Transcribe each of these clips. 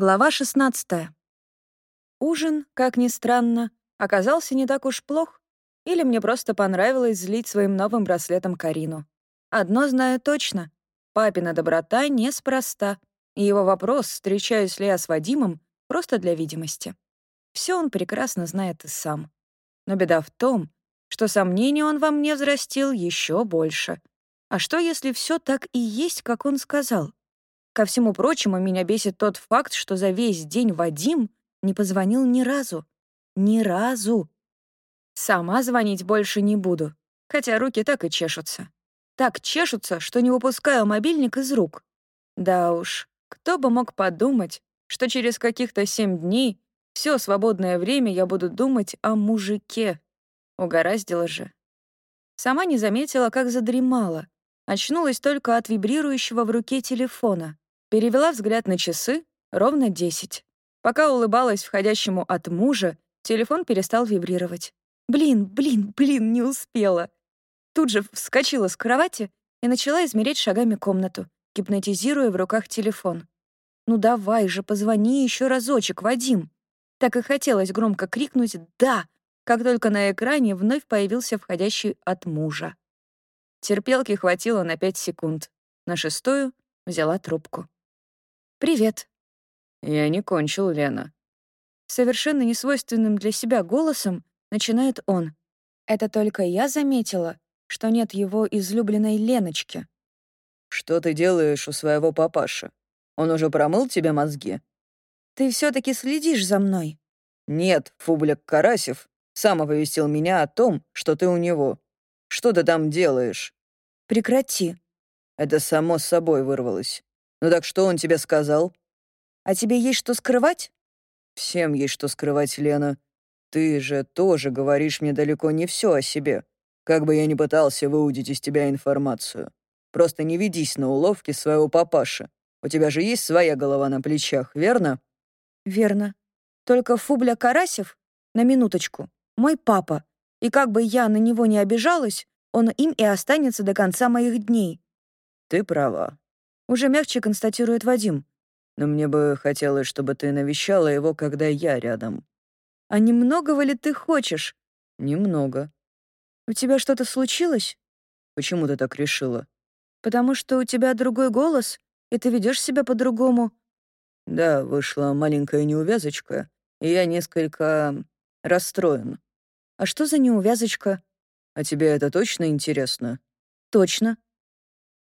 Глава 16. Ужин, как ни странно, оказался не так уж плох. Или мне просто понравилось злить своим новым браслетом Карину. Одно знаю точно. Папина доброта неспроста. И его вопрос, встречаюсь ли я с Вадимом, просто для видимости. Все он прекрасно знает и сам. Но беда в том, что сомнений он во мне взрастил еще больше. А что, если все так и есть, как он сказал? Ко всему прочему, меня бесит тот факт, что за весь день Вадим не позвонил ни разу. Ни разу. Сама звонить больше не буду, хотя руки так и чешутся. Так чешутся, что не выпускаю мобильник из рук. Да уж, кто бы мог подумать, что через каких-то семь дней все свободное время я буду думать о мужике. Угораздило же. Сама не заметила, как задремала. Очнулась только от вибрирующего в руке телефона. Перевела взгляд на часы, ровно десять. Пока улыбалась входящему от мужа, телефон перестал вибрировать. Блин, блин, блин, не успела. Тут же вскочила с кровати и начала измерять шагами комнату, гипнотизируя в руках телефон. «Ну давай же, позвони еще разочек, Вадим!» Так и хотелось громко крикнуть «Да!», как только на экране вновь появился входящий от мужа. Терпелки хватило на пять секунд. На шестую взяла трубку. «Привет». «Я не кончил, Лена». Совершенно несвойственным для себя голосом начинает он. Это только я заметила, что нет его излюбленной Леночки. «Что ты делаешь у своего папаши? Он уже промыл тебе мозги?» «Ты все таки следишь за мной?» «Нет, Фублик Карасев сам оповестил меня о том, что ты у него. Что ты там делаешь?» «Прекрати». Это само собой вырвалось. «Ну так что он тебе сказал?» «А тебе есть что скрывать?» «Всем есть что скрывать, Лена. Ты же тоже говоришь мне далеко не все о себе, как бы я ни пытался выудить из тебя информацию. Просто не ведись на уловки своего папаши. У тебя же есть своя голова на плечах, верно?» «Верно. Только Фубля Карасев, на минуточку, мой папа. И как бы я на него не обижалась, он им и останется до конца моих дней». «Ты права. Уже мягче констатирует Вадим. Но мне бы хотелось, чтобы ты навещала его, когда я рядом. А немногого ли ты хочешь? Немного. У тебя что-то случилось? Почему ты так решила? Потому что у тебя другой голос, и ты ведешь себя по-другому. Да, вышла маленькая неувязочка, и я несколько расстроен. А что за неувязочка? А тебе это точно интересно? Точно.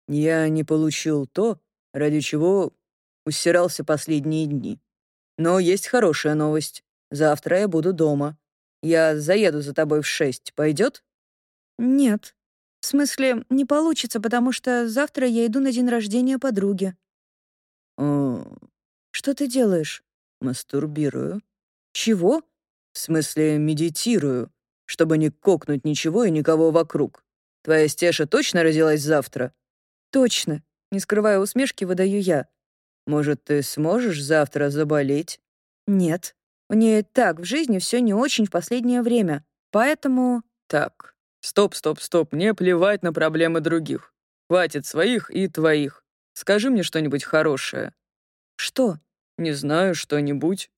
Я не получил то, ради чего усирался последние дни. Но есть хорошая новость. Завтра я буду дома. Я заеду за тобой в шесть. Пойдет? Нет. В смысле, не получится, потому что завтра я иду на день рождения подруги. О, что ты делаешь? Мастурбирую. Чего? В смысле, медитирую, чтобы не кокнуть ничего и никого вокруг. Твоя Стеша точно родилась завтра? Точно. Не скрывая усмешки, выдаю я. Может, ты сможешь завтра заболеть? Нет. У нее так в жизни все не очень в последнее время. Поэтому... Так. Стоп, стоп, стоп. Мне плевать на проблемы других. Хватит своих и твоих. Скажи мне что-нибудь хорошее. Что? Не знаю, что-нибудь.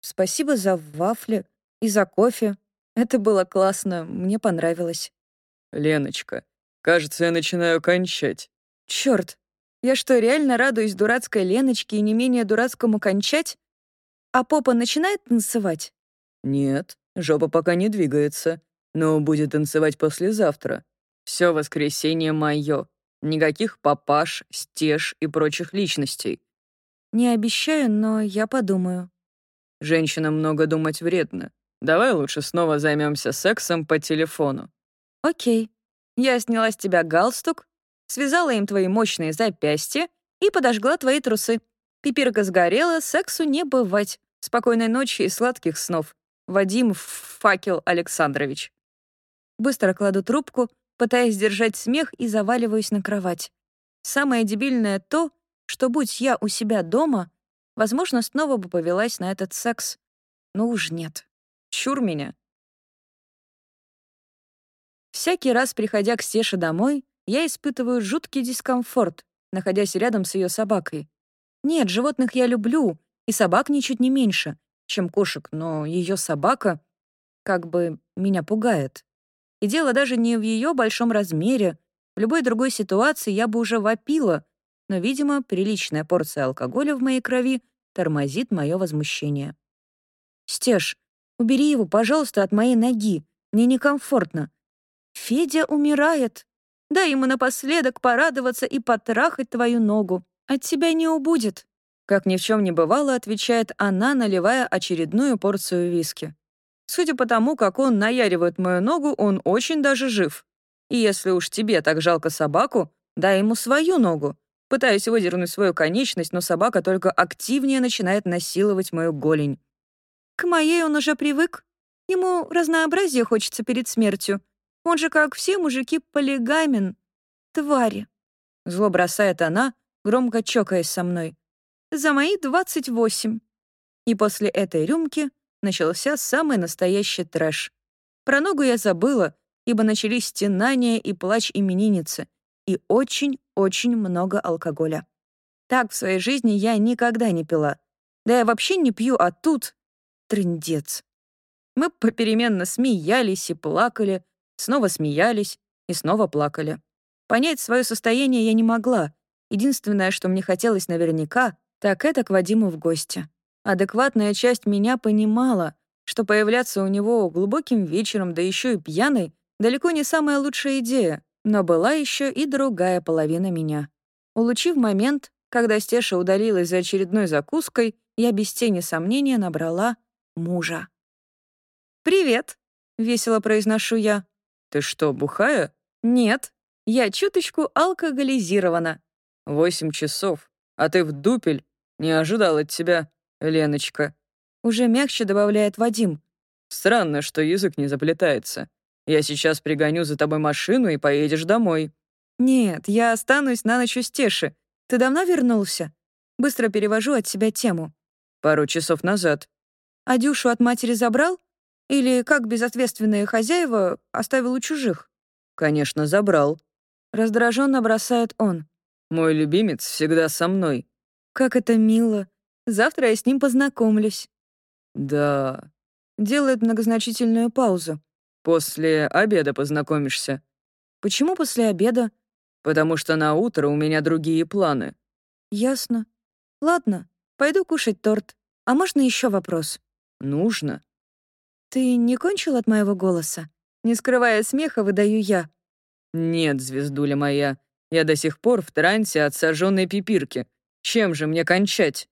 Спасибо за вафли и за кофе. Это было классно, мне понравилось. Леночка, Кажется, я начинаю кончать. Черт, я что, реально радуюсь дурацкой Леночке и не менее дурацкому кончать? А попа начинает танцевать? Нет, жопа пока не двигается, но будет танцевать послезавтра. Все воскресенье мое. Никаких папаш, стеж и прочих личностей. Не обещаю, но я подумаю. Женщинам много думать вредно. Давай лучше снова займемся сексом по телефону. Окей. Я сняла с тебя галстук, связала им твои мощные запястья и подожгла твои трусы. Пипирка сгорела, сексу не бывать. Спокойной ночи и сладких снов. Вадим Факел Александрович. Быстро кладу трубку, пытаясь сдержать смех и заваливаюсь на кровать. Самое дебильное то, что будь я у себя дома, возможно, снова бы повелась на этот секс. Но уж нет. Чур меня. Всякий раз, приходя к Стеше домой, я испытываю жуткий дискомфорт, находясь рядом с ее собакой. Нет, животных я люблю, И собак ничуть не меньше, чем кошек, но ее собака как бы меня пугает. И дело даже не в ее большом размере. В любой другой ситуации я бы уже вопила, но, видимо, приличная порция алкоголя в моей крови тормозит мое возмущение. «Стеж, убери его, пожалуйста, от моей ноги. Мне некомфортно. Федя умирает. Дай ему напоследок порадоваться и потрахать твою ногу. От тебя не убудет». Как ни в чем не бывало, отвечает она, наливая очередную порцию виски. Судя по тому, как он наяривает мою ногу, он очень даже жив. И если уж тебе так жалко собаку, дай ему свою ногу. Пытаюсь выдернуть свою конечность, но собака только активнее начинает насиловать мою голень. К моей он уже привык. Ему разнообразие хочется перед смертью. Он же, как все мужики, полигамен. Твари. Зло бросает она, громко чокаясь со мной. За мои двадцать восемь. И после этой рюмки начался самый настоящий трэш. Про ногу я забыла, ибо начались стенания и плач именинницы, и очень-очень много алкоголя. Так в своей жизни я никогда не пила. Да я вообще не пью, а тут трындец. Мы попеременно смеялись и плакали, снова смеялись и снова плакали. Понять свое состояние я не могла. Единственное, что мне хотелось наверняка, так это к Вадиму в гости. Адекватная часть меня понимала, что появляться у него глубоким вечером, да еще и пьяной, далеко не самая лучшая идея, но была еще и другая половина меня. Улучив момент, когда Стеша удалилась за очередной закуской, я без тени сомнения набрала мужа. «Привет», — весело произношу я. «Ты что, бухая?» «Нет, я чуточку алкоголизирована». «Восемь часов, а ты в дупель. Не ожидал от тебя, Леночка». Уже мягче добавляет Вадим. «Странно, что язык не заплетается. Я сейчас пригоню за тобой машину и поедешь домой». «Нет, я останусь на ночь у Стеши. Ты давно вернулся?» Быстро перевожу от себя тему. «Пару часов назад». «А Дюшу от матери забрал? Или, как безответственные хозяева, оставил у чужих?» «Конечно, забрал». Раздраженно бросает он. «Мой любимец всегда со мной». «Как это мило. Завтра я с ним познакомлюсь». «Да». Делает многозначительную паузу. «После обеда познакомишься». «Почему после обеда?» «Потому что на утро у меня другие планы». «Ясно. Ладно, пойду кушать торт. А можно еще вопрос?» «Нужно». «Ты не кончил от моего голоса?» Не скрывая смеха, выдаю я. «Нет, звездуля моя, я до сих пор в трансе от сожженной пипирки. Чем же мне кончать?»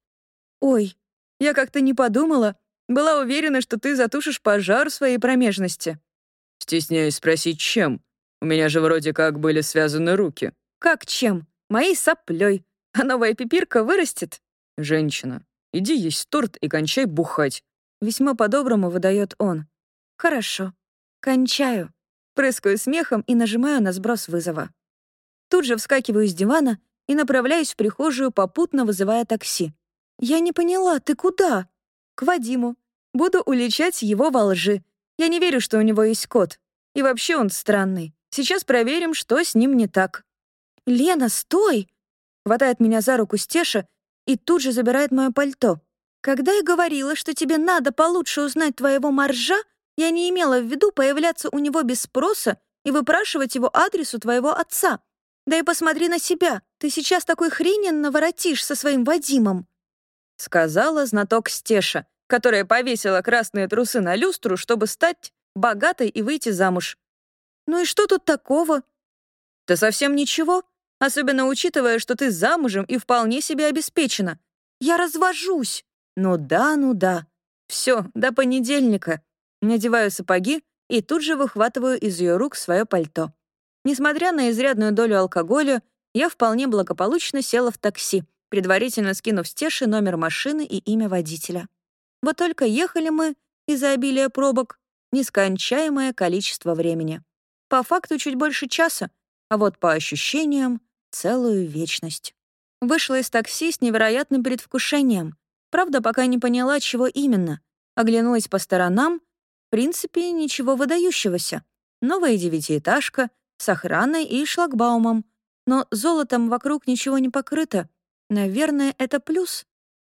«Ой, я как-то не подумала. Была уверена, что ты затушишь пожар в своей промежности». «Стесняюсь спросить, чем? У меня же вроде как были связаны руки». «Как чем? Моей соплей. А новая пипирка вырастет?» «Женщина, иди есть торт и кончай бухать». Весьма по-доброму выдает он. «Хорошо. Кончаю». Прыскаю смехом и нажимаю на сброс вызова. Тут же вскакиваю с дивана и направляюсь в прихожую, попутно вызывая такси. «Я не поняла, ты куда?» «К Вадиму. Буду уличать его во лжи. Я не верю, что у него есть кот. И вообще он странный. Сейчас проверим, что с ним не так». «Лена, стой!» Хватает меня за руку Стеша и тут же забирает мое пальто. «Когда я говорила, что тебе надо получше узнать твоего моржа, я не имела в виду появляться у него без спроса и выпрашивать его адрес у твоего отца. Да и посмотри на себя. Ты сейчас такой хренен наворотишь со своим Вадимом сказала знаток Стеша, которая повесила красные трусы на люстру, чтобы стать богатой и выйти замуж. «Ну и что тут такого?» «Да совсем ничего, особенно учитывая, что ты замужем и вполне себе обеспечена. Я развожусь!» «Ну да, ну да. Все, до понедельника». Надеваю сапоги и тут же выхватываю из ее рук свое пальто. Несмотря на изрядную долю алкоголя, я вполне благополучно села в такси, предварительно скинув Стеше номер машины и имя водителя. Вот только ехали мы из-за обилия пробок нескончаемое количество времени. По факту чуть больше часа, а вот по ощущениям — целую вечность. Вышла из такси с невероятным предвкушением. Правда, пока не поняла, чего именно. Оглянулась по сторонам. В принципе, ничего выдающегося. Новая девятиэтажка с охраной и шлагбаумом. Но золотом вокруг ничего не покрыто. Наверное, это плюс.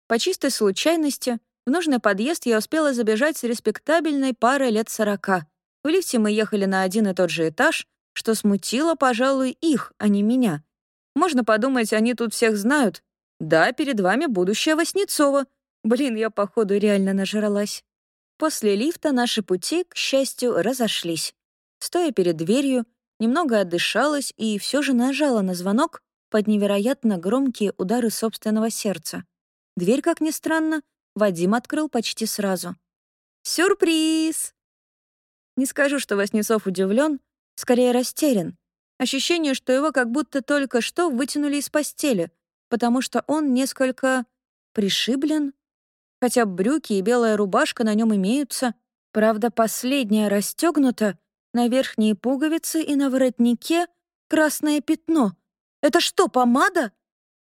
По чистой случайности в нужный подъезд я успела забежать с респектабельной парой лет сорока. В лифте мы ехали на один и тот же этаж, что смутило, пожалуй, их, а не меня. Можно подумать, они тут всех знают. Да, перед вами будущая Васнецова. Блин, я, походу, реально нажралась. После лифта наши пути, к счастью, разошлись. Стоя перед дверью, немного отдышалась и все же нажала на звонок под невероятно громкие удары собственного сердца. Дверь, как ни странно, Вадим открыл почти сразу. «Сюрприз!» Не скажу, что Васнецов удивлен, скорее растерян. Ощущение, что его как будто только что вытянули из постели, потому что он несколько пришиблен. Хотя брюки и белая рубашка на нем имеются, правда, последняя расстегнута, на верхние пуговицы и на воротнике красное пятно. Это что, помада?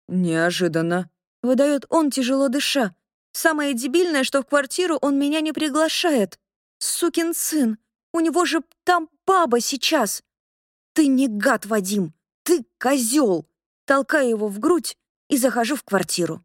Неожиданно. Выдает он, тяжело дыша. Самое дебильное, что в квартиру он меня не приглашает. Сукин сын. У него же там баба сейчас. Ты не гад, Вадим. Ты козел. Толкаю его в грудь и захожу в квартиру.